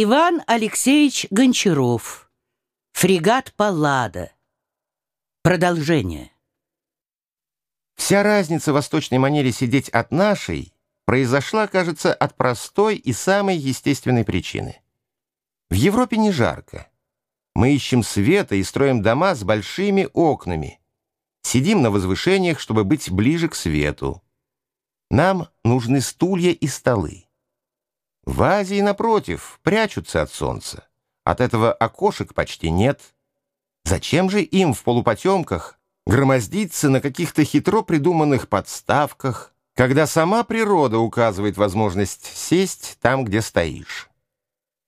Иван Алексеевич Гончаров. Фрегат Паллада. Продолжение. Вся разница в восточной манере сидеть от нашей произошла, кажется, от простой и самой естественной причины. В Европе не жарко. Мы ищем света и строим дома с большими окнами. Сидим на возвышениях, чтобы быть ближе к свету. Нам нужны стулья и столы. В Азии, напротив, прячутся от солнца. От этого окошек почти нет. Зачем же им в полупотемках громоздиться на каких-то хитро придуманных подставках, когда сама природа указывает возможность сесть там, где стоишь?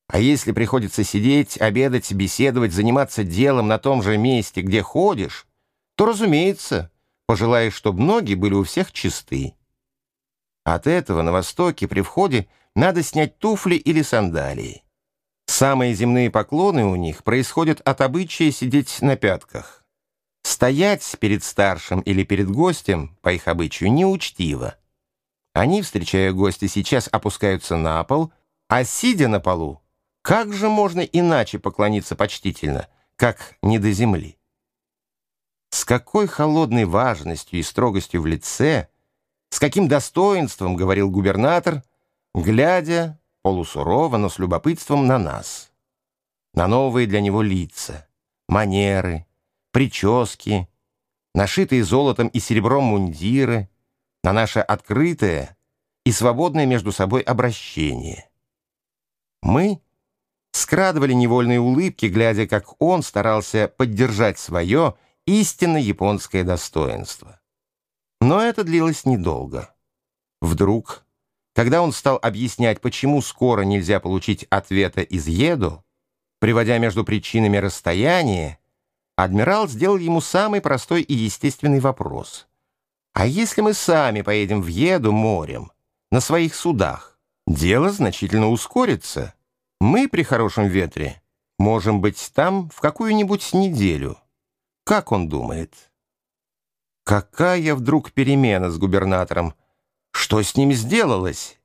А если приходится сидеть, обедать, беседовать, заниматься делом на том же месте, где ходишь, то, разумеется, пожелаешь, чтобы ноги были у всех чисты. От этого на Востоке при входе надо снять туфли или сандалии. Самые земные поклоны у них происходят от обычая сидеть на пятках. Стоять перед старшим или перед гостем, по их обычаю, неучтиво. Они, встречая гостя, сейчас опускаются на пол, а сидя на полу, как же можно иначе поклониться почтительно, как не до земли? С какой холодной важностью и строгостью в лице, с каким достоинством говорил губернатор, глядя полусурово, но с любопытством на нас, на новые для него лица, манеры, прически, нашитые золотом и серебром мундиры, на наше открытое и свободное между собой обращение. Мы скрадывали невольные улыбки, глядя, как он старался поддержать свое истинно японское достоинство. Но это длилось недолго. Вдруг когда он стал объяснять, почему скоро нельзя получить ответа из Еду, приводя между причинами расстояние, адмирал сделал ему самый простой и естественный вопрос. «А если мы сами поедем в Еду морем, на своих судах, дело значительно ускорится. Мы при хорошем ветре можем быть там в какую-нибудь неделю. Как он думает?» Какая вдруг перемена с губернатором! Что с ним сделалось?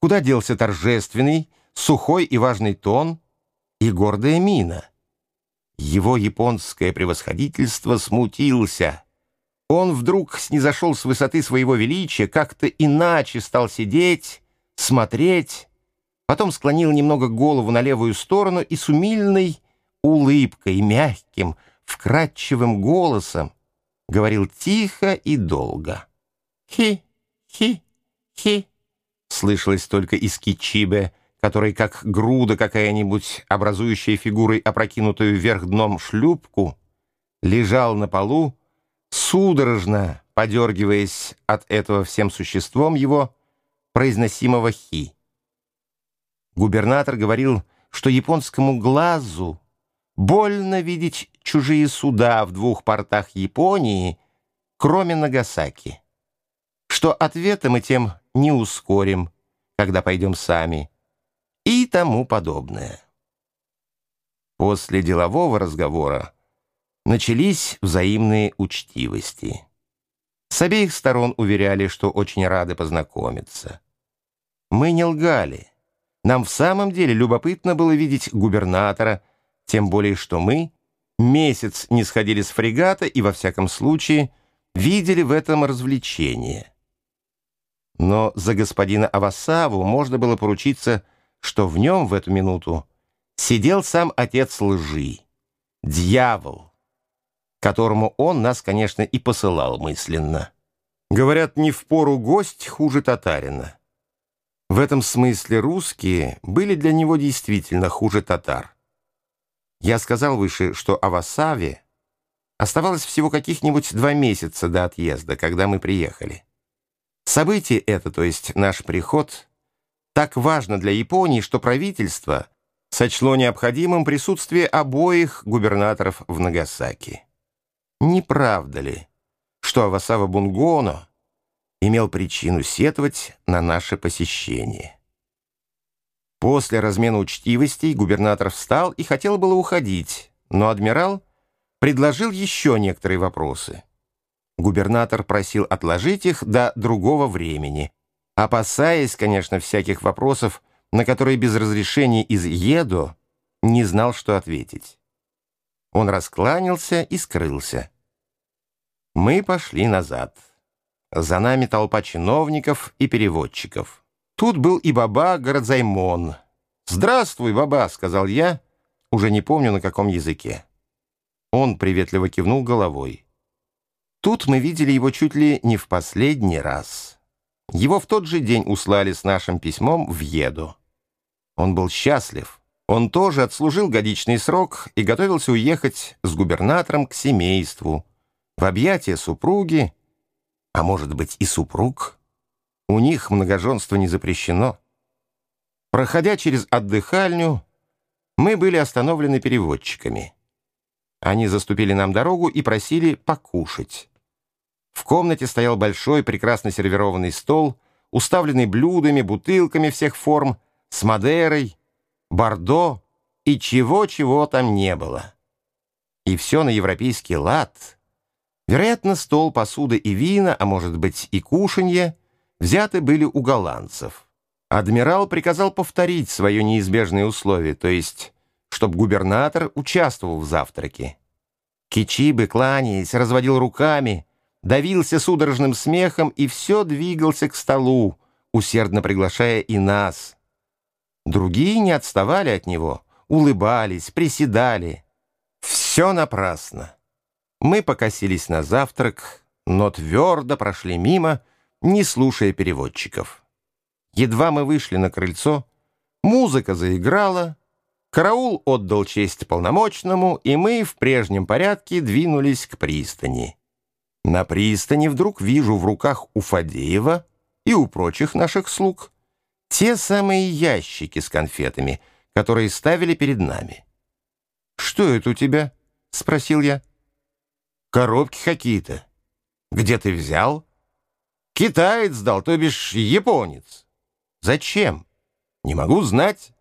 Куда делся торжественный, сухой и важный тон и гордая мина? Его японское превосходительство смутился. Он вдруг снизошел с высоты своего величия, как-то иначе стал сидеть, смотреть, потом склонил немного голову на левую сторону и с умильной улыбкой, мягким, вкрадчивым голосом говорил тихо и долго. «Хи, хи, хи!» Слышалось только из кичибе, который, как груда какая-нибудь, образующая фигурой опрокинутую вверх дном шлюпку, лежал на полу, судорожно подергиваясь от этого всем существом его произносимого «хи». Губернатор говорил, что японскому глазу больно видеть чужие суда в двух портах Японии, кроме Нагасаки что ответа мы тем не ускорим, когда пойдем сами, и тому подобное. После делового разговора начались взаимные учтивости. С обеих сторон уверяли, что очень рады познакомиться. Мы не лгали. Нам в самом деле любопытно было видеть губернатора, тем более что мы месяц не сходили с фрегата и, во всяком случае, видели в этом развлечение. Но за господина Авасаву можно было поручиться, что в нем в эту минуту сидел сам отец лжи, дьявол, которому он нас, конечно, и посылал мысленно. Говорят, не в пору гость хуже татарина. В этом смысле русские были для него действительно хуже татар. Я сказал выше, что Авасаве оставалось всего каких-нибудь два месяца до отъезда, когда мы приехали. Событие это, то есть наш приход, так важно для Японии, что правительство сочло необходимым присутствие обоих губернаторов в Нагасаки. Не правда ли, что Авасава Бунгоно имел причину сетовать на наше посещение? После размена учтивостей губернатор встал и хотел было уходить, но адмирал предложил еще некоторые вопросы. Губернатор просил отложить их до другого времени, опасаясь, конечно, всяких вопросов на который без разрешения из Едо не знал, что ответить. Он раскланялся и скрылся. Мы пошли назад. За нами толпа чиновников и переводчиков. Тут был и баба Городзаймон. «Здравствуй, баба», — сказал я, уже не помню на каком языке. Он приветливо кивнул головой. Тут мы видели его чуть ли не в последний раз. Его в тот же день услали с нашим письмом в Еду. Он был счастлив. Он тоже отслужил годичный срок и готовился уехать с губернатором к семейству, в объятия супруги, а может быть и супруг. У них многоженство не запрещено. Проходя через отдыхальню, мы были остановлены переводчиками. Они заступили нам дорогу и просили покушать. В комнате стоял большой, прекрасно сервированный стол, уставленный блюдами, бутылками всех форм, с Мадерой, Бордо и чего-чего там не было. И все на европейский лад. Вероятно, стол, посуда и вина, а может быть и кушанье, взяты были у голландцев. Адмирал приказал повторить свое неизбежное условие, то есть, чтобы губернатор участвовал в завтраке. Кичибы, кланяясь, разводил руками, давился судорожным смехом и все двигался к столу, усердно приглашая и нас — Другие не отставали от него, улыбались, приседали. Все напрасно. Мы покосились на завтрак, но твердо прошли мимо, не слушая переводчиков. Едва мы вышли на крыльцо, музыка заиграла, караул отдал честь полномочному, и мы в прежнем порядке двинулись к пристани. На пристани вдруг вижу в руках у Фадеева и у прочих наших слуг — те самые ящики с конфетами, которые ставили перед нами. «Что это у тебя?» — спросил я. «Коробки какие-то. Где ты взял?» «Китаец дал, то бишь японец». «Зачем?» «Не могу знать».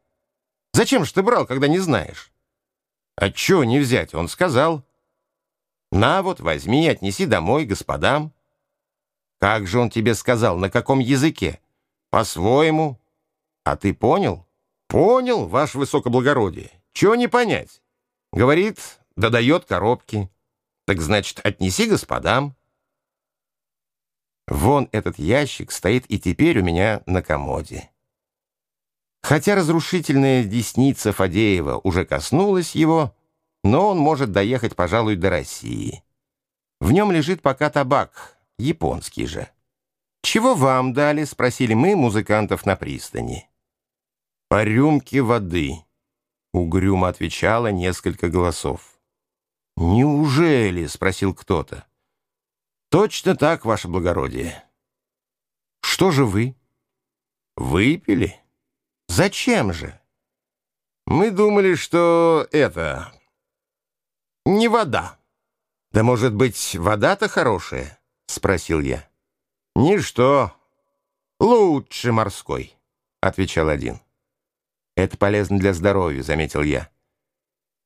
«Зачем же ты брал, когда не знаешь?» «А чего не взять?» — он сказал. «На вот, возьми, отнеси домой господам». «Как же он тебе сказал, на каком языке?» По-своему. А ты понял? Понял, ваше высокоблагородие. Чего не понять? Говорит, да дает коробки. Так значит, отнеси господам. Вон этот ящик стоит и теперь у меня на комоде. Хотя разрушительная десница Фадеева уже коснулась его, но он может доехать, пожалуй, до России. В нем лежит пока табак, японский же. «Чего вам дали?» — спросили мы музыкантов на пристани. «По рюмке воды», — угрюмо отвечало несколько голосов. «Неужели?» — спросил кто-то. «Точно так, ваше благородие». «Что же вы?» «Выпили? Зачем же?» «Мы думали, что это... не вода». «Да, может быть, вода-то хорошая?» — спросил я. «Ничто. Лучше морской», — отвечал один. «Это полезно для здоровья», — заметил я.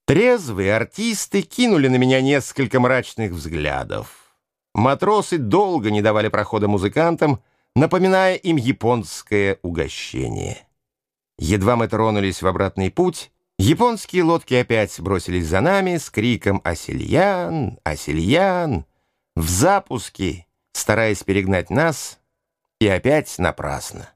Трезвые артисты кинули на меня несколько мрачных взглядов. Матросы долго не давали прохода музыкантам, напоминая им японское угощение. Едва мы тронулись в обратный путь, японские лодки опять бросились за нами с криком «Асельян! Асельян!» В запуске стараясь перегнать нас, и опять напрасно.